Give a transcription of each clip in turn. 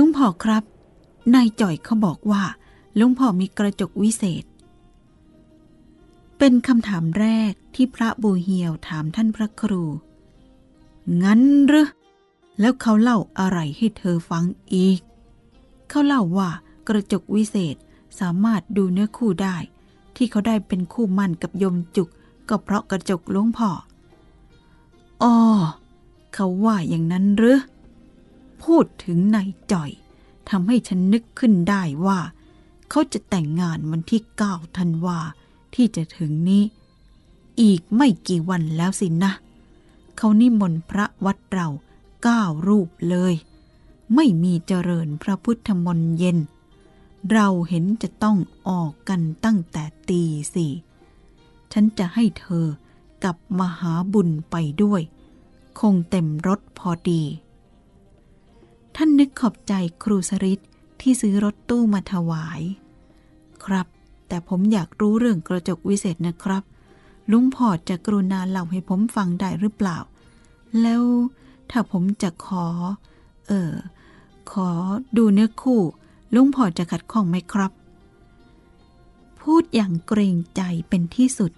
ลุงพ่อครับ นายจ่อยเขาบอกว่าลุงพ่อมีกระจกวิเศษ เป็นคำถามแรกที่พระบูเฮียวถามท่านพระครู งั้นหรือแล้วเขาเล่าอะไรให้เธอฟังอีก เขาเล่าว่ากระจกวิเศษสามารถดูเนื้อคู่ได้ ที่เขาได้เป็นคู่มั่นกับยมจุก ก็เพราะกระจกลุงพ่ออ๋อเขาว่าอย่างนั้นหรือ พูดถึงนายจ่อยทำให้ฉันนึกขึ้นได้ว่า เขาจะแต่งงานวันที่เก้าธันวาที่จะถึงนี้ อีกไม่กี่วันแล้วสินะ เขานิมนต์พระวัดเราเก้ารูปเลย ไม่มีเจริญพระพุทธมนต์เย็น เราเห็นจะต้องออกกันตั้งแต่ตีสี่ฉันจะให้เธอกับมหาบุญไปด้วย คงเต็มรถพอดี ท่านนึกขอบใจครูสริตที่ซื้อรถตู้มาถวาย ครับ แต่ผมอยากรู้เรื่องกระจกวิเศษนะครับ ลุงพอจะกรุณาเล่าให้ผมฟังได้หรือเปล่า แล้วถ้าผมจะขอ เออขอดูเนื้อคู่ ลุงพอจะขัดข้องไหมครับ พูดอย่างเกรงใจเป็นที่สุด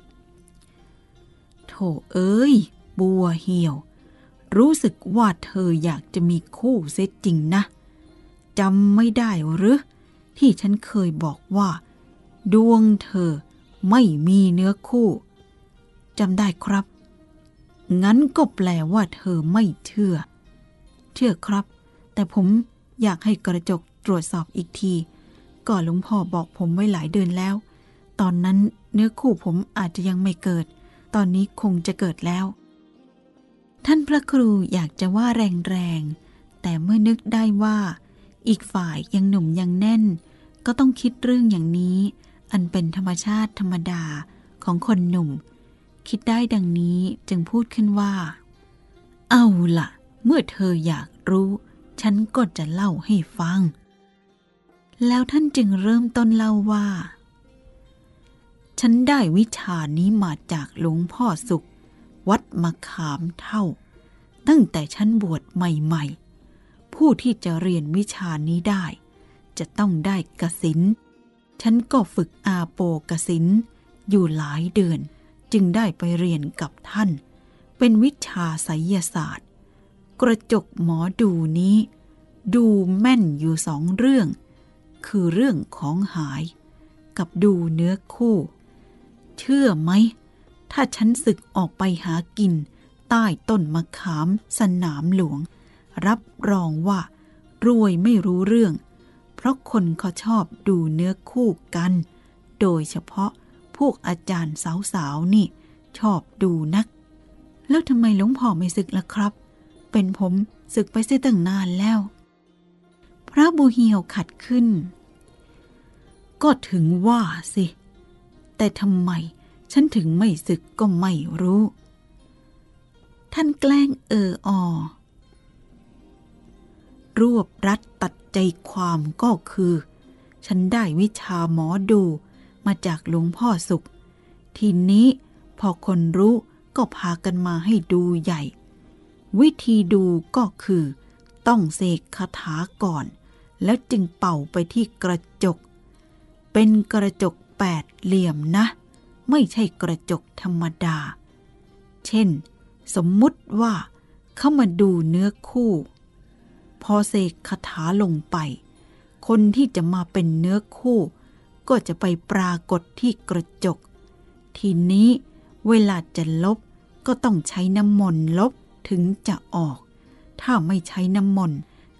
โถเอ้ย บัวเหี่ยว รู้สึกว่าเธออยากจะมีคู่เสียจริงนะจำไม่ได้หรือ ที่ฉันเคยบอกว่า ดวงเธอไม่มีเนื้อคู่จำได้ครับ งั้นก็แปลว่าเธอไม่เชื่อ เชื่อครับ แต่ผมอยากให้กระจกตรวจสอบอีกที ก่อนหลวงพ่อบอกผมไว้หลายเดือนแล้ว ตอนนั้นเนื้อคู่ผมอาจจะยังไม่เกิด ตอนนี้คงจะเกิดแล้ว ท่านพระครูอยากจะว่าแรงๆ แต่เมื่อนึกได้ว่า อีกฝ่ายยังหนุ่มยังแน่น ก็ต้องคิดเรื่องอย่างนี้ อันเป็นธรรมชาติธรรมดาของคนหนุ่ม คิดได้ดังนี้จึงพูดขึ้นว่า เอาละ่ะเมื่อเธออยากรู้ ฉันก็จะเล่าให้ฟัง แล้วท่านจึงเริ่มต้นเล่าว่า ฉันได้วิชานี้มาจากหลวงพ่อสุข วัดมะขามเท่า ตั้งแต่ฉันบวชใหม่ๆ ผู้ที่จะเรียนวิชานี้ได้ จะต้องได้กสินฉันก็ฝึกอาโปกสินอยู่หลายเดือน จึงได้ไปเรียนกับท่าน เป็นวิชาไสยศาสตร์ กระจกหมอดูนี้ ดูแม่นอยู่สองเรื่อง คือเรื่องของหาย กับดูเนื้อคู่ เชื่อไหม ถ้าฉันศึกออกไปหากิน ใต้ต้นมะขามสนามหลวง รับรองว่า รวยไม่รู้เรื่อง เพราะคนเขาชอบดูเนื้อคู่กัน โดยเฉพาะพวกอาจารย์สาวๆนี่ ชอบดูนัก แล้วทำไมหลวงพ่อไม่ศึกล่ะครับ เป็นผมศึกไปเสียตั้งนานแล้ว พระบูเฮียวขัดขึ้น ก็ถึงว่าสิ แต่ทำไม ฉันถึงไม่ศึกก็ไม่รู้ ท่านแกล้งเอออ รวบรัดตัดใจความก็คือ ฉันได้วิชาหมอดูมาจากหลวงพ่อสุข ทีนี้พอคนรู้ก็พากันมาให้ดูใหญ่ วิธีดูก็คือ ต้องเสกคาถาก่อน แล้วจึงเป่าไปที่กระจก เป็นกระจกแปดเหลี่ยมนะ ไม่ใช่กระจกธรรมดา เช่น สมมุติว่าเข้ามาดูเนื้อคู่ พอเสกคาถาลงไป คนที่จะมาเป็นเนื้อคู่ ก็จะไปปรากฏที่กระจก ทีนี้เวลาจะลบก็ต้องใช้น้ำมนต์ลบถึงจะออก ถ้าไม่ใช้น้ำมนต์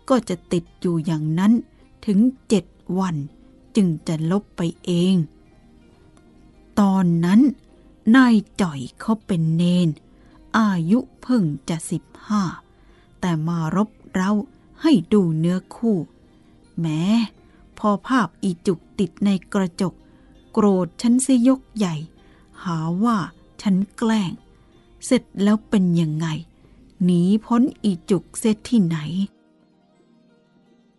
ก็จะติดอยู่อย่างนั้นถึงเจ็ดวัน จึงจะลบไปเอง ตอนนั้นนายจ่อยเขาเป็นเนน อายุเพิ่งจะสิบห้า แต่มารบเราให้ดูเนื้อคู่ แม้พอภาพอีจุกติดในกระจก โกรธฉันเสยกใหญ่ หาว่าฉันแกล้ง เสร็จแล้วเป็นยังไง หนีพ้นอีจุกเสียที่ไหน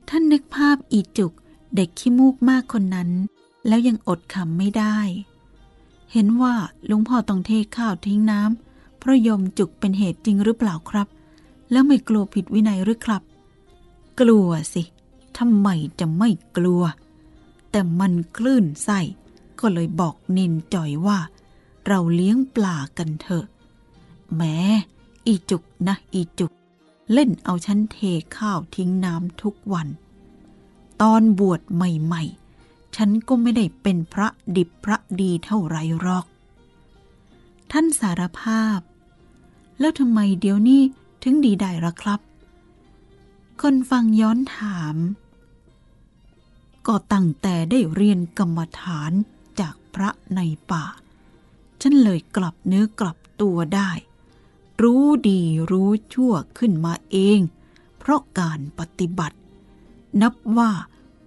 ท่านนึกภาพอีจุกเด็กขี้มูกมากคนนั้น แล้วยังอดขำไม่ได้ เห็นว่าลุงพ่อต้องเทข้าวทิ้งน้ำเพราะยมจุกเป็นเหตุจริงหรือเปล่าครับ แล้วไม่กลัวผิดวินัยหรือครับ กลัวสิทำไมจะไม่กลัว แต่มันคลื่นไส้ก็เลยบอกนินจ่อยว่า เราเลี้ยงปลากันเถอะแม้อีจุกนะอีจุก เล่นเอาฉันเทข้าวทิ้งน้ำทุกวัน ตอนบวชใหม่ๆ ฉันก็ไม่ได้เป็นพระดิบพระดีเท่าไรหรอก ท่านสารภาพ แล้วทำไมเดี๋ยวนี้ถึงดีได้ละครับ คนฟังย้อนถาม ก็ตั้งแต่ได้เรียนกรรมฐานจากพระในป่า ฉันเลยกลับเนื้อกลับตัวได้ รู้ดีรู้ชั่วขึ้นมาเอง เพราะการปฏิบัติ นับว่า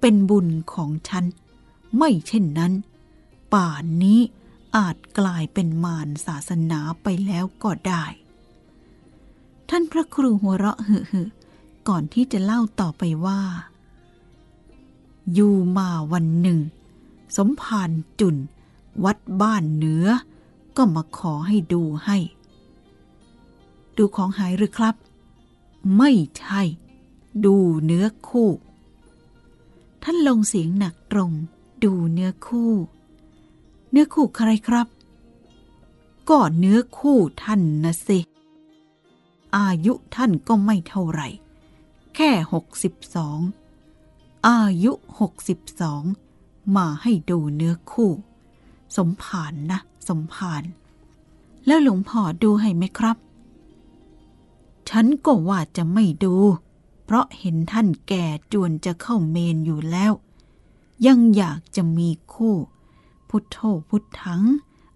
เป็นบุญของฉัน ไม่เช่นนั้น ป่านนี้อาจกลายเป็นมารศาสนาไปแล้วก็ได้ ท่านพระครูหัวเราะหึหึก่อนที่จะเล่าต่อไปว่า อยู่มาวันหนึ่ง สมภารจุนวัดบ้านเหนือ ก็มาขอให้ดูให้ ดูของหายหรือครับ ไม่ใช่ ดูเนื้อคู่ ท่านลงเสียงหนักตรง ดูเนื้อคู่ เนื้อคู่ใครครับ ก็เนื้อคู่ท่านนะสิ อายุท่านก็ไม่เท่าไหร่ แค่หกสิบสอง อายุหกสิบสอง มาให้ดูเนื้อคู่ สมผานนะ สมผาน แล้วหลวงพ่อดูให้ไหมครับ ฉันก็ว่าจะไม่ดู เพราะเห็นท่านแก่จวนจะเข้าเมนอยู่แล้ว ยังอยากจะมีคู่ พุทโธพุทธัง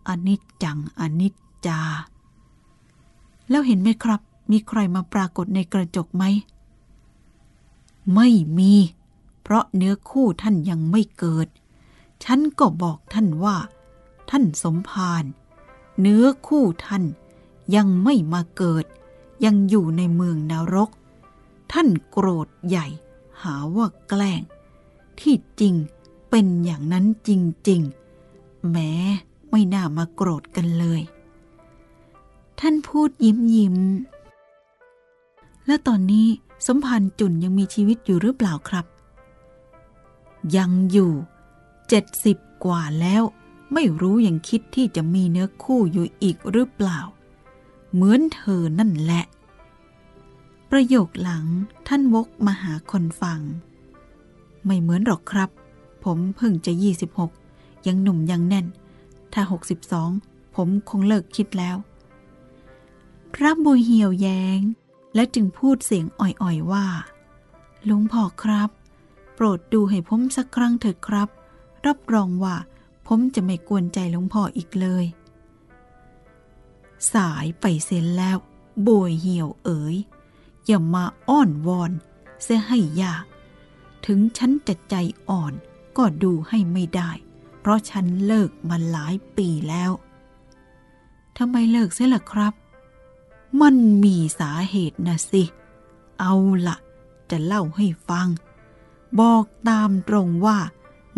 อนิจจังอนิจจา แล้วเห็นไหมครับ มีใครมาปรากฏในกระจกไหม ไม่มี เพราะเนื้อคู่ท่านยังไม่เกิด ฉันก็บอกท่านว่า ท่านสมภารเนื้อคู่ท่านยังไม่มาเกิด ยังอยู่ในเมืองนรก ท่านโกรธใหญ่ หาว่าแกล้ง ที่จริง เป็นอย่างนั้นจริงๆ แม้ไม่น่ามาโกรธกันเลย ท่านพูดยิ้มยิ้ม และตอนนี้สมพันธ์จุนยังมีชีวิตอยู่หรือเปล่าครับ ยังอยู่เจ็ดสิบกว่าแล้วไม่รู้ยังคิดที่จะมีเนื้อคู่อยู่อีกหรือเปล่า เหมือนเธอนั่นแหละ ประโยคหลังท่านวกมาหาคนฟัง ไม่เหมือนหรอกครับ ผมเพิ่งจะ 26 ยังหนุ่มยังแน่น ถ้า 62 ผมคงเลิกคิดแล้ว พระบุญเหี่ยวแยง้ง และจึงพูดเสียงอ่อยๆว่าลวงพ่อครับ โปรดดูให้ผมสักครั้งเถิดครับ รับรองว่าผมจะไม่กวนใจหลวงพ่ออีกเลย สายไปเส้นแล้วบวยเหี่ยวเอ๋ยอย่ามาอ้อนวอน เสียให้ยาก ถึงฉันจะใจอ่อน ก็ดูให้ไม่ได้ เพราะฉันเลิกมาหลายปีแล้วทำไมเลิกเสียล่ะครับ มันมีสาเหตุนะสิ เอาละจะเล่าให้ฟัง บอกตามตรงว่า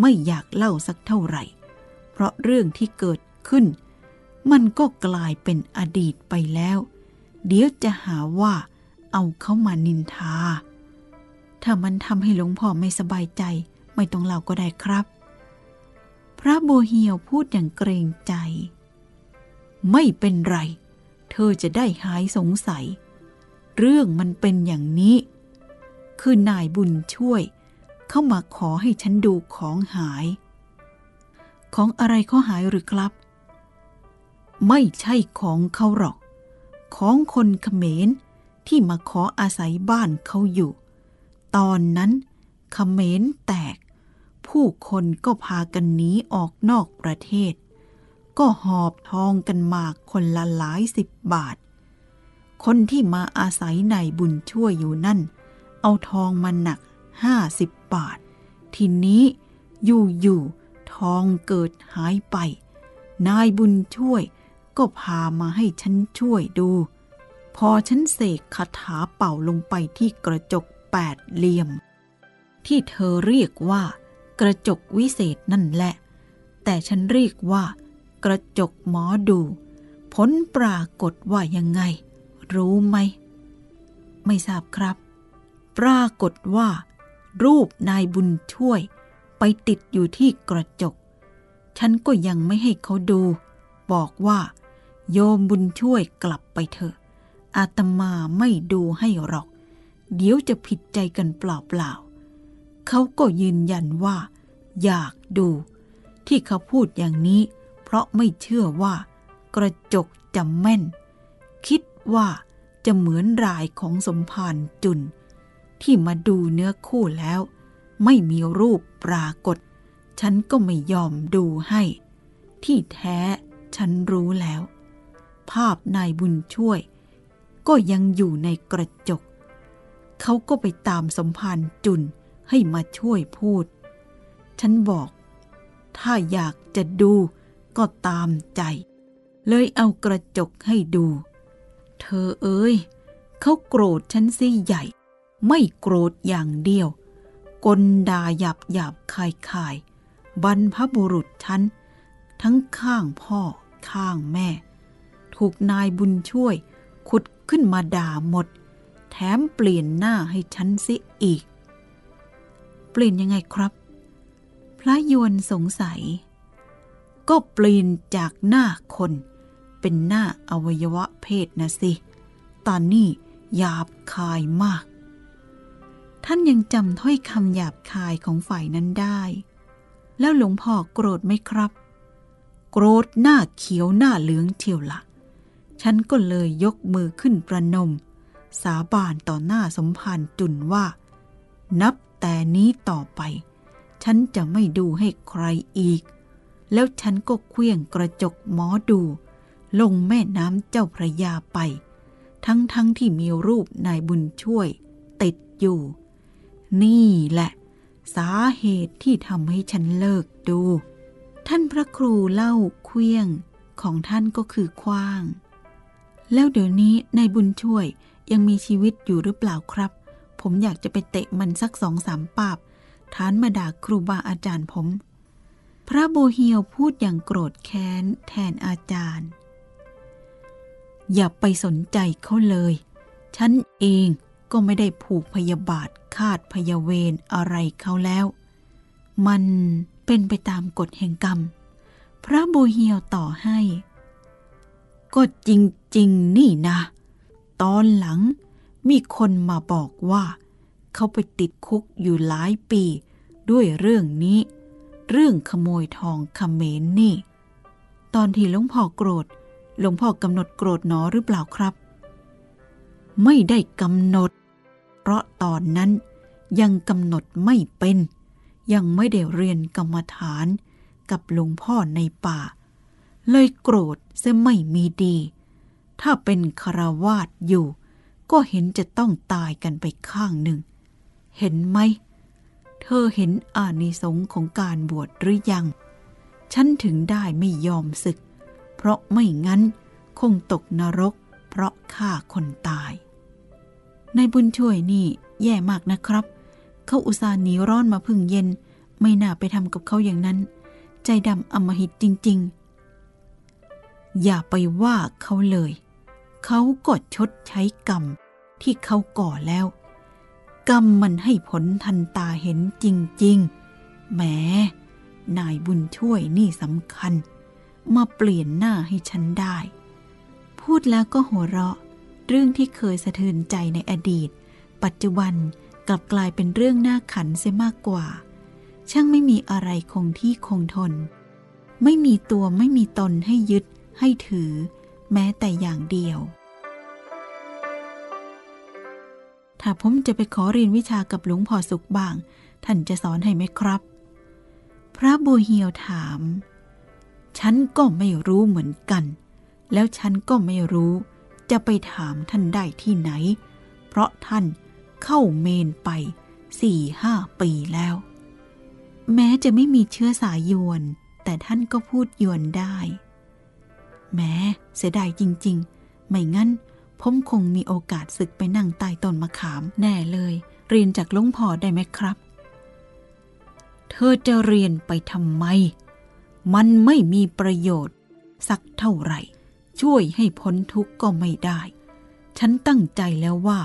ไม่อยากเล่าสักเท่าไหร่ เพราะเรื่องที่เกิดขึ้น มันก็กลายเป็นอดีตไปแล้ว เดี๋ยวจะหาว่าเอาเขามานินทา ถ้ามันทำให้หลวงพ่อไม่สบายใจ ไม่ต้องเล่าก็ได้ครับ พระโบเฮียวพูดอย่างเกรงใจ ไม่เป็นไร เธอจะได้หายสงสัย เรื่องมันเป็นอย่างนี้ คือนายบุญช่วย เข้ามาขอให้ฉันดูของหาย ของอะไรเขาหายหรือครับ ไม่ใช่ของเขาหรอก ของคนเขมรที่มาขออาศัยบ้านเขาอยู่ ตอนนั้นเขมรแตก ผู้คนก็พากันหนีออกนอกประเทศ ก็หอบทองกันมาคนละหลายสิบบาท คนที่มาอาศัยในบุญช่วยอยู่นั่น เอาทองมาหนักห้าสิบบาท ทีนี้อยู่ๆทองเกิดหายไป นายบุญช่วยก็พามาให้ฉันช่วยดู พอฉันเสกคาถาเป่าลงไปที่กระจกแปดเหลี่ยม ที่เธอเรียกว่า กระจกวิเศษนั่นแหละ แต่ฉันเรียกว่า กระจกหมอดู ผลปรากฏว่ายังไง รู้ไหม ไม่ทราบครับ ปรากฏว่า รูปนายบุญช่วย ไปติดอยู่ที่กระจก ฉันก็ยังไม่ให้เขาดู บอกว่า โยมบุญช่วยกลับไปเถอะ อาตมาไม่ดูให้หรอก เดี๋ยวจะผิดใจกันเปล่าๆ เขาก็ยืนยันว่า อยากดู ที่เขาพูดอย่างนี้ เพราะไม่เชื่อว่า กระจกจะแม่น คิดว่าจะเหมือนรายของสมภารจุน ที่มาดูเนื้อคู่แล้ว ไม่มีรูปปรากฏ ฉันก็ไม่ยอมดูให้ ที่แท้ฉันรู้แล้ว ภาพนายบุญช่วย ก็ยังอยู่ในกระจก เขาก็ไปตามสมภารจุน ให้มาช่วยพูด ฉันบอก ถ้าอยากจะดูก็ตามใจ เลยเอากระจกให้ดู เธอเอ้ยเขาโกรธฉันสิใหญ่ ไม่โกรธอย่างเดียวกลดาหยาบหยาบคายคายบรรพบุรุษฉัน ทั้งข้างพ่อข้างแม่ ถูกนายบุญช่วย ขุดขึ้นมาด่าหมด แถมเปลี่ยนหน้าให้ฉันสิอีก เปลี่ยนยังไงครับ พระยวนสงสัย ก็เปลี่ยนจากหน้าคน เป็นหน้าอวัยวะเพศนะสิ ตอนนี้หยาบคายมาก ท่านยังจำถ้อยคำหยาบคายของฝ่ายนั้นได้ แล้วหลวงพ่อโกรธไหมครับ โกรธหน้าเขียวหน้าเหลืองเทียวละฉันก็เลยยกมือขึ้นประนม สาบานต่อหน้าสมภารจุนว่า นับ แต่นี้ต่อไป ฉันจะไม่ดูให้ใครอีก แล้วฉันก็เคลี้ยงกระจกหมอดู ลงแม่น้ำเจ้าพระยาไป ทั้งทั้งที่มีรูปนายบุญช่วย ติดอยู่ นี่แหละ สาเหตุที่ทำให้ฉันเลิกดู ท่านพระครูเล่าเคลี้ยงของท่านก็คือคว้าง แล้วเดี๋ยวนี้นายบุญช่วยยังมีชีวิตอยู่หรือเปล่าครับ ผมอยากจะไปเตะมันสักสองสามปาบฐานมาด่าครูบาอาจารย์ผม พระโบเฮียวพูดอย่างโกรธแค้นแทนอาจารย์ อย่าไปสนใจเขาเลย ฉันเองก็ไม่ได้ผูกพยาบาทคาดพยาเวรอะไรเขาแล้ว มันเป็นไปตามกฎแห่งกรรม พระโบเฮียวต่อให้ ก็จริง ๆ นี่นะ ตอนหลัง มีคนมาบอกว่า เขาไปติดคุกอยู่หลายปี ด้วยเรื่องนี้ เรื่องขโมยทองขเขมรนนี่ ตอนที่หลวงพ่อโกรธหลวงพ่อกำหนดโกรธหนอหรือเปล่าครับ ไม่ได้กำหนด เพราะตอนนั้นยังกำหนดไม่เป็น ยังไม่ได้เรียนกรรมฐานกับหลวงพ่อในป่า เลยโกรธเสียไม่มีดี ถ้าเป็นคารวาสอยู่ ก็เห็นจะต้องตายกันไปข้างหนึ่ง เห็นไหม เธอเห็นอานิสงส์ของการบวชหรือยัง ฉันถึงได้ไม่ยอมศึก เพราะไม่งั้นคงตกนรก เพราะฆ่าคนตาย ในบุญช่วยนี่แย่มากนะครับ เขาอุตส่าห์หนีร้อนมาพึ่งเย็น ไม่น่าไปทำกับเขาอย่างนั้น ใจดำอมหิตจริง ๆ อย่าไปว่าเขาเลย เขาก็ชดใช้กรรมที่เขาก่อแล้ว กรรมมันให้ผลทันตาเห็นจริงๆแหมนายบุญช่วยนี่สำคัญ มาเปลี่ยนหน้าให้ฉันได้ พูดแล้วก็หัวเราะ เรื่องที่เคยสะเทือนใจในอดีต ปัจจุบันกลับกลายเป็นเรื่องน่าขันเสียมากกว่า ช่างไม่มีอะไรคงที่คงทน ไม่มีตัวไม่มีตนให้ยึดให้ถือ แม้แต่อย่างเดียว ถ้าผมจะไปขอเรียนวิชากับหลวงพ่อสุขบ้าง ท่านจะสอนให้ไหมครับ พระบูเฮียวถาม ฉันก็ไม่รู้เหมือนกัน แล้วฉันก็ไม่รู้จะไปถามท่านได้ที่ไหน เพราะท่านเข้าเมนไปสี่ห้าปีแล้ว แม้จะไม่มีเชื้อสายยวน แต่ท่านก็พูดยวนได้ แม้เสียดายจริง ๆ ไม่งั้น ผมคงมีโอกาสศึกไปนั่งใต้ต้นมะขาม แน่เลย เรียนจากลุงพ่อได้ไหมครับ เธอจะเรียนไปทำไม มันไม่มีประโยชน์ สักเท่าไหร่ ช่วยให้พ้นทุกข์ก็ไม่ได้ ฉันตั้งใจแล้วว่า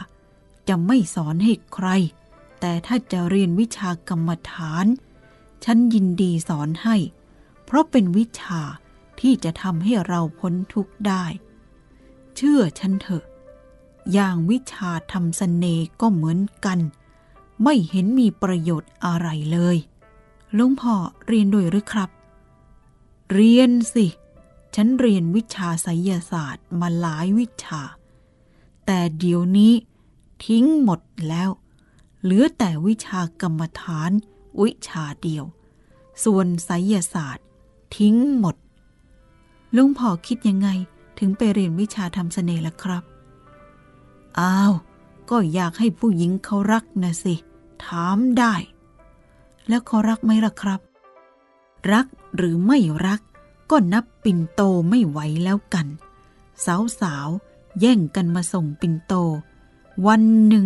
จะไม่สอนให้ใคร แต่ถ้าจะเรียนวิชากรรมฐาน ฉันยินดีสอนให้ เพราะเป็นวิชา ที่จะทำให้เราพ้นทุกข์ได้ เชื่อฉันเถอะ อย่างวิชาทำสเสน่ห์ก็เหมือนกัน ไม่เห็นมีประโยชน์อะไรเลยหลวงพ่อเรียนด้วยหรือครับ เรียนสิ ฉันเรียนวิชาไสยศาสตร์มาหลายวิชา แต่เดี๋ยวนี้ทิ้งหมดแล้ว เหลือแต่วิชากรรมฐานวิชาเดียว ส่วนไสยศาสตร์ ทิ้งหมด ลุงพ่อคิดยังไงถึงไปเรียนวิชาทำเสน่ห์ล่ะครับ อ้าว ก็อยากให้ผู้หญิงเขารักนะสิ ถามได้ แล้วเขารักไหมล่ะครับ รักหรือไม่รัก ก็นับปิ่นโตไม่ไหวแล้วกัน สาวๆแย่งกันมาส่งปิ่นโต วันหนึ่ง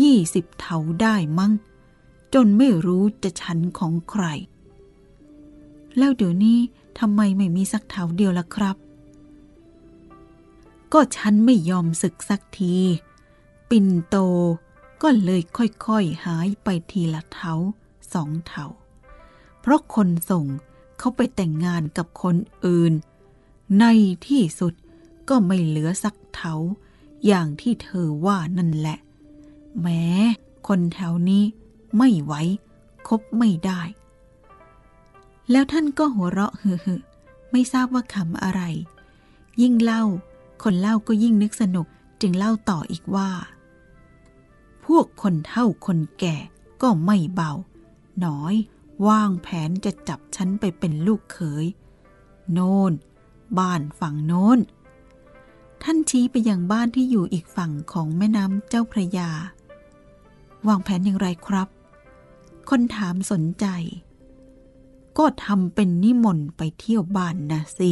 ยี่สิบเถาได้มั้ง จนไม่รู้จะชั้นของใคร แล้วเดี๋ยวนี้ทำไมไม่มีสักเถาเดียวล่ะครับ ก็ฉันไม่ยอมศึกสักที ปิ่นโตก็เลยค่อยๆหายไปทีละเถาสองเถา เพราะคนส่งเขาไปแต่งงานกับคนอื่น ในที่สุดก็ไม่เหลือสักเถาอย่างที่เธอว่านั่นแหละ แม้คนแถวนี้ไม่ไหวคบไม่ได้ แล้วท่านก็หัวเราะฮือๆไม่ทราบว่าคำอะไร ยิ่งเล่า คนเล่าก็ยิ่งนึกสนุกจึงเล่าต่ออีกว่า พวกคนเฒ่าคนแก่ก็ไม่เบา น้อยวางแผนจะจับฉันไปเป็นลูกเขย โน่น บ้านฝั่งโน้น ท่านชี้ไปยังบ้านที่อยู่อีกฝั่งของแม่น้ำเจ้าพระยา วางแผนอย่างไรครับ คนถามสนใจ ก็ทำเป็นนิมนต์ไปเที่ยวบ้านนะสิ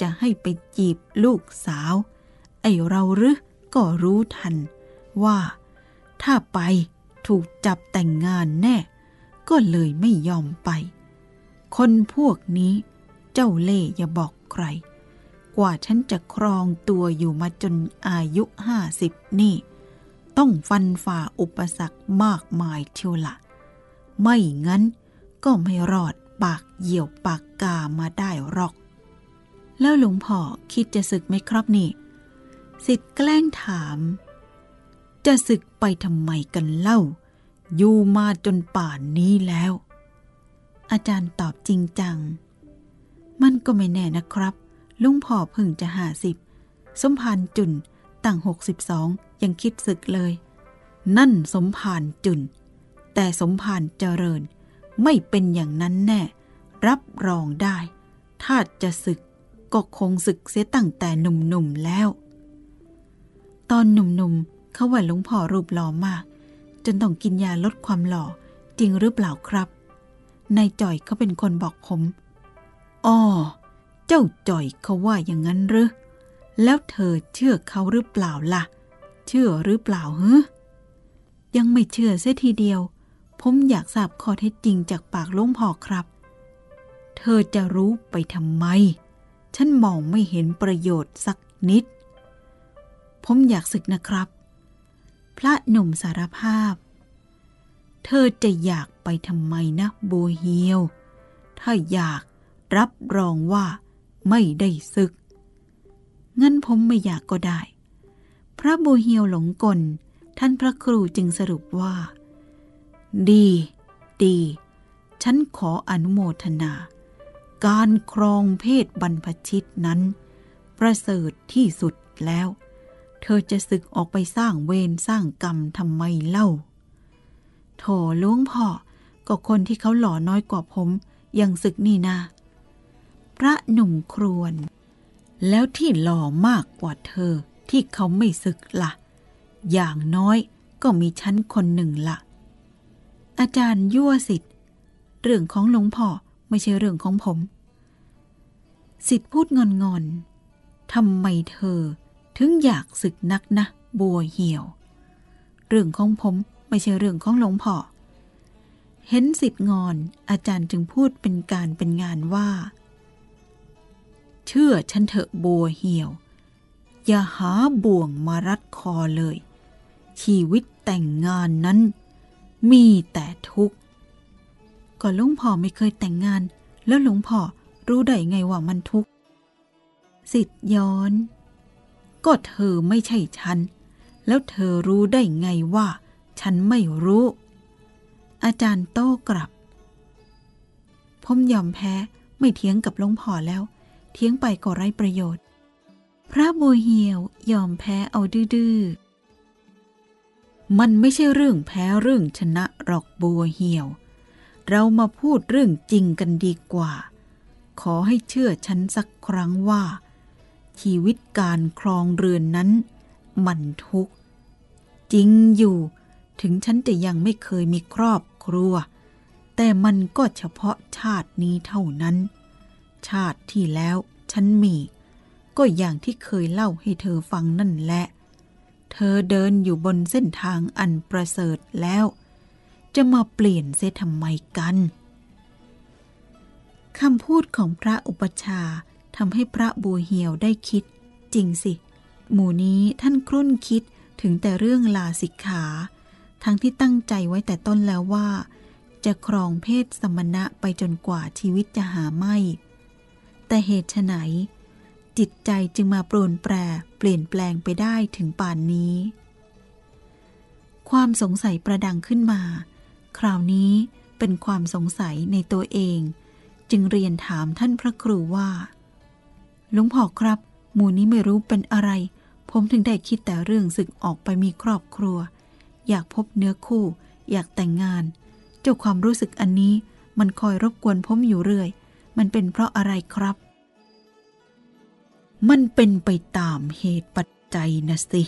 จะให้ไปจีบลูกสาว ไอเราหรือก็รู้ทัน ว่า ถ้าไปถูกจับแต่งงานแน่ ก็เลยไม่ยอมไป คนพวกนี้เจ้าเล่ห์อย่าบอกใคร กว่าฉันจะครองตัวอยู่มาจนอายุห้าสิบนี่ ต้องฟันฝ่าอุปสรรคมากมายเชียวละ ไม่งั้น ก็ไม่รอดปากเหยี่ยวปากกามาได้หรอก แล้วหลวงพ่อคิดจะศึกไหมครับนี่สิทธิ์แกล้งถาม จะศึกไปทำไมกันเล่า อยู่มาจนป่านนี้แล้ว อาจารย์ตอบจริงจัง มันก็ไม่แน่นะครับ ลุงพ่อเพิ่งจะห้าสิบสมภารจุนตั้งหกสิบสองยังคิดศึกเลย นั่นสมภารจุน แต่สมภารเจริญ ไม่เป็นอย่างนั้นแน่ รับรองได้ ถ้าจะศึกก็คงศึกเสียตั้งแต่หนุ่มๆแล้ว ตอนหนุ่มๆเขาว่าหลวงพ่อรูปหล่อมาก จนต้องกินยาลดความหล่อจริงหรือเปล่าครับนายจ่อยเขาเป็นคนบอกผมอ๋อเจ้าจ่อยเขาว่าอย่างนั้นหรือแล้วเธอเชื่อเขาหรือเปล่าล่ะ เชื่อหรือเปล่าเฮ้ยังไม่เชื่อเสียทีเดียว ผมอยากทราบข้อเท็จจริงจากปากลวงพ่อครับ เธอจะรู้ไปทำไม ฉันมองไม่เห็นประโยชน์สักนิด ผมอยากศึกนะครับ พระหนุ่มสารภาพ เธอจะอยากไปทำไมนะโบเฮียว ถ้าอยากรับรองว่าไม่ได้ศึก งั้นผมไม่อยากก็ได้ พระโบเฮียวหลงกล ท่านพระครูจึงสรุปว่า ดี ดี ฉันขออนุโมทนา การครองเพศบรรพชิตนั้น ประเสริฐที่สุดแล้ว เธอจะศึกออกไปสร้างเวรสร้างกรรมทำไมเล่า โถลวงพ่อ ก็คนที่เขาหล่อน้อยกว่าผมยังศึกนี่นา พระหนุ่มครวน แล้วที่หล่อมากกว่าเธอที่เขาไม่ศึกละ่ะ อย่างน้อยก็มีชั้นคนหนึ่งละ อาจารย์ยั่วสิทธิ์เรื่องของหลวงพ่อไม่ใช่เรื่องของผม สิทธิ์พูดงอนงอนทำไมเธอถึงอยากศึกนักนะบัวเหี่ยว เรื่องของผมไม่ใช่เรื่องของหลวงพ่อ เห็นสิทธิ์งอนอาจารย์จึงพูดเป็นการเป็นงานว่า เชื่อฉันเถอะบัวเหี่ยว อย่าหาบ่วงมารัดคอเลย ชีวิตแต่งงานนั้น มีแต่ทุกข์ก็หลวงพ่อไม่เคยแต่งงาน แล้วหลวงพ่อรู้ได้ไงว่ามันทุกข์สิทธ์ย้อน ก็เธอไม่ใช่ฉัน แล้วเธอรู้ได้ไงว่า ฉันไม่รู้ อาจารย์โต้กลับ ผมยอมแพ้ไม่เถียงกับหลวงพ่อแล้ว เถียงไปก็ไร้ประโยชน์ พระบัวเหียวยอมแพ้เอาดื้อ มันไม่ใช่เรื่องแพ้เรื่องชนะหรอกบัวเหี่ยว เรามาพูดเรื่องจริงกันดีกว่า ขอให้เชื่อฉันสักครั้งว่า ชีวิตการครองเรือนนั้น มันทุกข์ จริงอยู่ ถึงฉันจะยังไม่เคยมีครอบครัว แต่มันก็เฉพาะชาตินี้เท่านั้น ชาติที่แล้วฉันมี ก็อย่างที่เคยเล่าให้เธอฟังนั่นแหละ เธอเดินอยู่บนเส้นทางอันประเสริฐแล้ว จะมาเปลี่ยนเสียทำไมกันคำพูดของพระอุปชาทำให้พระบัวเหียวได้คิด จริงสิ หมู่นี้ท่านครุ่นคิดถึงแต่เรื่องลาสิกขา ทั้งที่ตั้งใจไว้แต่ต้นแล้วว่า จะครองเพศสมณะไปจนกว่าชีวิตจะหาไม่ แต่เหตุไฉน จิตใจจึงมาโปรนแปรเปลี่ยนแปลงไปได้ถึงป่านนี้ ความสงสัยประดังขึ้นมา คราวนี้เป็นความสงสัยในตัวเอง จึงเรียนถามท่านพระครูว่าหลวงพ่อครับ หมู่นี้ไม่รู้เป็นอะไร ผมถึงได้คิดแต่เรื่องศึกออกไปมีครอบครัว อยากพบเนื้อคู่ อยากแต่งงาน เจ้าความรู้สึกอันนี้มันคอยรบกวนผมอยู่เรื่อย มันเป็นเพราะอะไรครับ มันเป็นไปตามเหตุปัจจัยนะสิ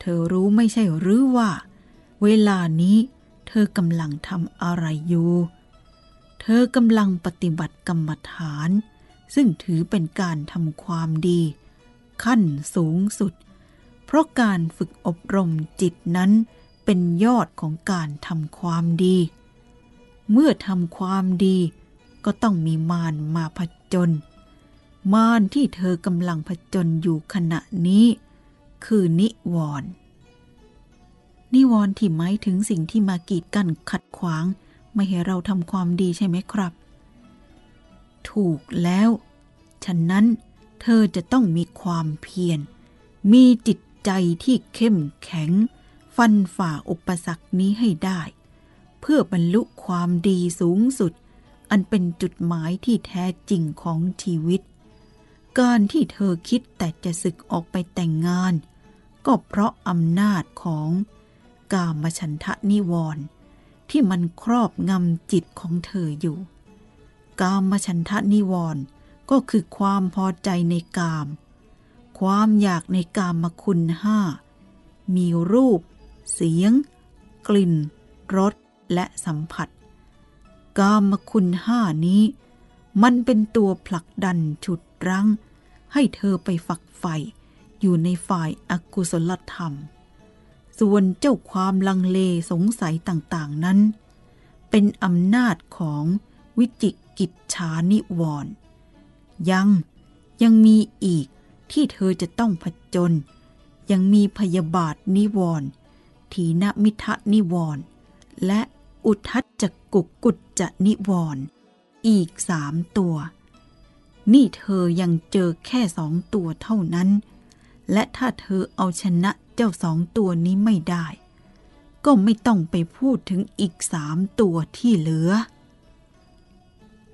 เธอรู้ไม่ใช่หรือว่า เวลานี้เธอกำลังทำอะไรอยู่ เธอกำลังปฏิบัติกรรมฐาน ซึ่งถือเป็นการทำความดี ขั้นสูงสุด เพราะการฝึกอบรมจิตนั้นเป็นยอดของการทำความดี เมื่อทำความดีก็ต้องมีมารมาผจญ มารที่เธอกำลังผจญอยู่ขณะนี้ คือนิวรณ์นิวรณ์ที่หมายถึงสิ่งที่มากีดกันขัดขวาง ไม่ให้เราทำความดีใช่ไหมครับ ถูกแล้ว ฉะนั้นเธอจะต้องมีความเพียร มีจิตใจที่เข้มแข็ง ฟันฝ่าอุปสรรคนี้ให้ได้ เพื่อบรรลุความดีสูงสุด อันเป็นจุดหมายที่แท้จริงของชีวิต การที่เธอคิดแต่จะศึกออกไปแต่งงาน ก็เพราะอำนาจของกามฉันทะนิวรณ์ที่มันครอบงำจิตของเธออยู่ กามฉันทะนิวรณ์ก็คือความพอใจในกาม ความอยากในกามคุณห้า มีรูป เสียง กลิ่น รส และสัมผัส กามคุณห้านี้ มันเป็นตัวผลักดันฉุด รั้ง ให้เธอไปฝักใฝ่อยู่ในฝ่ายอากุศลธรรม ส่วนเจ้าความลังเลสงสัยต่างๆนั้น เป็นอำนาจของวิจิกิจฉานิวรณ์ยังยังมีอีกที่เธอจะต้องผจญยังมีพยาบาทนิวรณ์ทีนมิทะนิวรณ์และอุทัจจกุกุจจะนิวรณ์อีกสามตัว นี่เธอยังเจอแค่สองตัวเท่านั้น และถ้าเธอเอาชนะเจ้าสองตัวนี้ไม่ได้ ก็ไม่ต้องไปพูดถึงอีกสามตัวที่เหลือ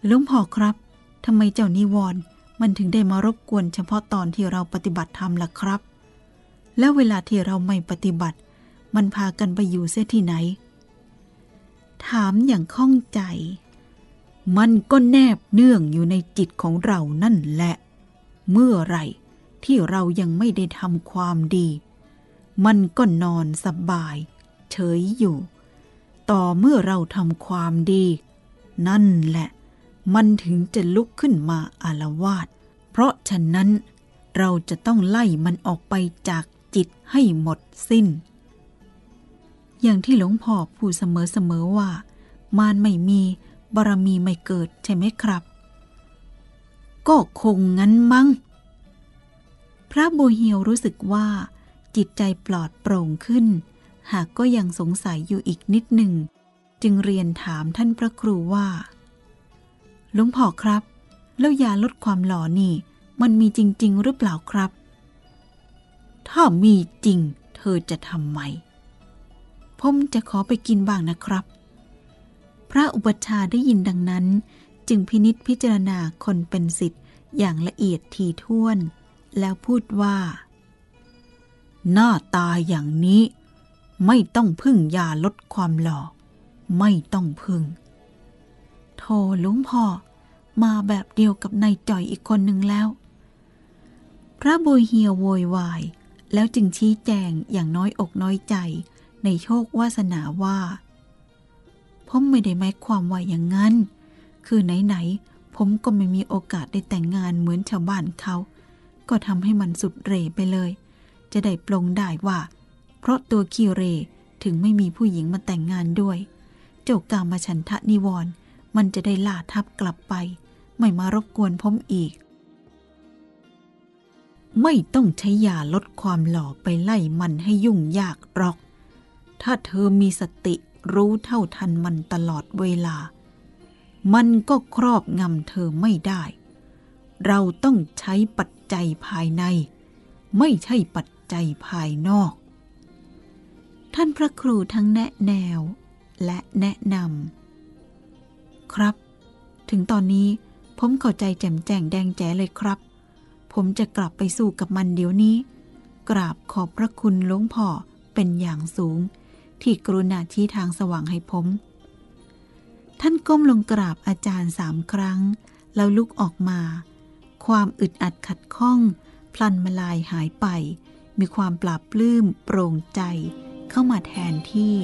หลวงพ่อครับทำไมเจ้านิวรณ์มันถึงได้มารบกวนเฉพาะตอนที่เราปฏิบัติธรรมล่ะครับ แล้วเวลาที่เราไม่ปฏิบัติ มันพากันไปอยู่เสียที่ไหน ถามอย่างข้องใจ มันก็แนบเนื่องอยู่ในจิตของเรานั่นแหละ เมื่อไรที่เรายังไม่ได้ทำความดี มันก็นอนสบาย เฉยอยู่ ต่อเมื่อเราทำความดี นั่นแหละ มันถึงจะลุกขึ้นมาอารวาสเพราะฉะนั้นเราจะต้องไล่มันออกไปจากจิตให้หมดสิ้น อย่างที่หลวงพ่อพูดเสมอๆว่า มารไม่มี บารมีไม่เกิดใช่ไหมครับ ก็คงงั้นมั้ง พระโบเฮียวรู้สึกว่า จิตใจปลอดโปร่งขึ้น หากก็ยังสงสัยอยู่อีกนิดหนึ่ง จึงเรียนถามท่านพระครูว่าหลวงพ่อครับ แล้วยาลดความหล่อนี่ มันมีจริง ๆ หรือเปล่าครับ ถ้ามีจริง เธอจะทำไหมผมจะขอไปกินบ้างนะครับ พระอุปชาได้ยินดังนั้น จึงพินิษพิจารณาคนเป็นสิทธิ์อย่างละเอียดทีท่วน แล้วพูดว่า หน้าตาอย่างนี้ ไม่ต้องพึ่งยาลดความหล่อไม่ต้องพึ่ง โทลวงพ่อ มาแบบเดียวกับนายจ่อยอีกคนหนึ่งแล้ว พระบุญเฮียโวยวาย แล้วจึงชี้แจงอย่างน้อยอกน้อยใจในโชควาสนาว่า ผมไม่ได้หมายความว่าอย่างนั้น คือไหนๆ ผมก็ไม่มีโอกาสได้แต่งงานเหมือนชาวบ้านเขา ก็ทำให้มันสุดเรไปเลย จะได้ปลงได้ว่า เพราะตัวคีเรถึงไม่มีผู้หญิงมาแต่งงานด้วย เจ้ากามาฉันทะนิวรณ์มันจะได้ล่าทับกลับไป ไม่มารบกวนผมอีก ไม่ต้องใช้ยาลดความหล่อไปไล่มันให้ยุ่งยากหรอก ถ้าเธอมีสติ รู้เท่าทันมันตลอดเวลา มันก็ครอบงำเธอไม่ได้ เราต้องใช้ปัจจัยภายใน ไม่ใช่ปัจจัยภายนอก ท่านพระครูทั้งแนะแนวและแนะนำครับ ถึงตอนนี้ผมเข้าใจแจ่มแจ้งแดงแจ๋เลยครับ ผมจะกลับไปสู้กับมันเดี๋ยวนี้ กราบขอบพระคุณหลวงพ่อเป็นอย่างสูง ที่กรุณาชี้ทางสว่างให้ผม ท่านก้มลงกราบอาจารย์สามครั้ง แล้วลุกออกมา ความอึดอัดขัดข้อง พลันมาลายหายไป มีความปราบปลื้มโปร่งใจ เข้ามาแทนที่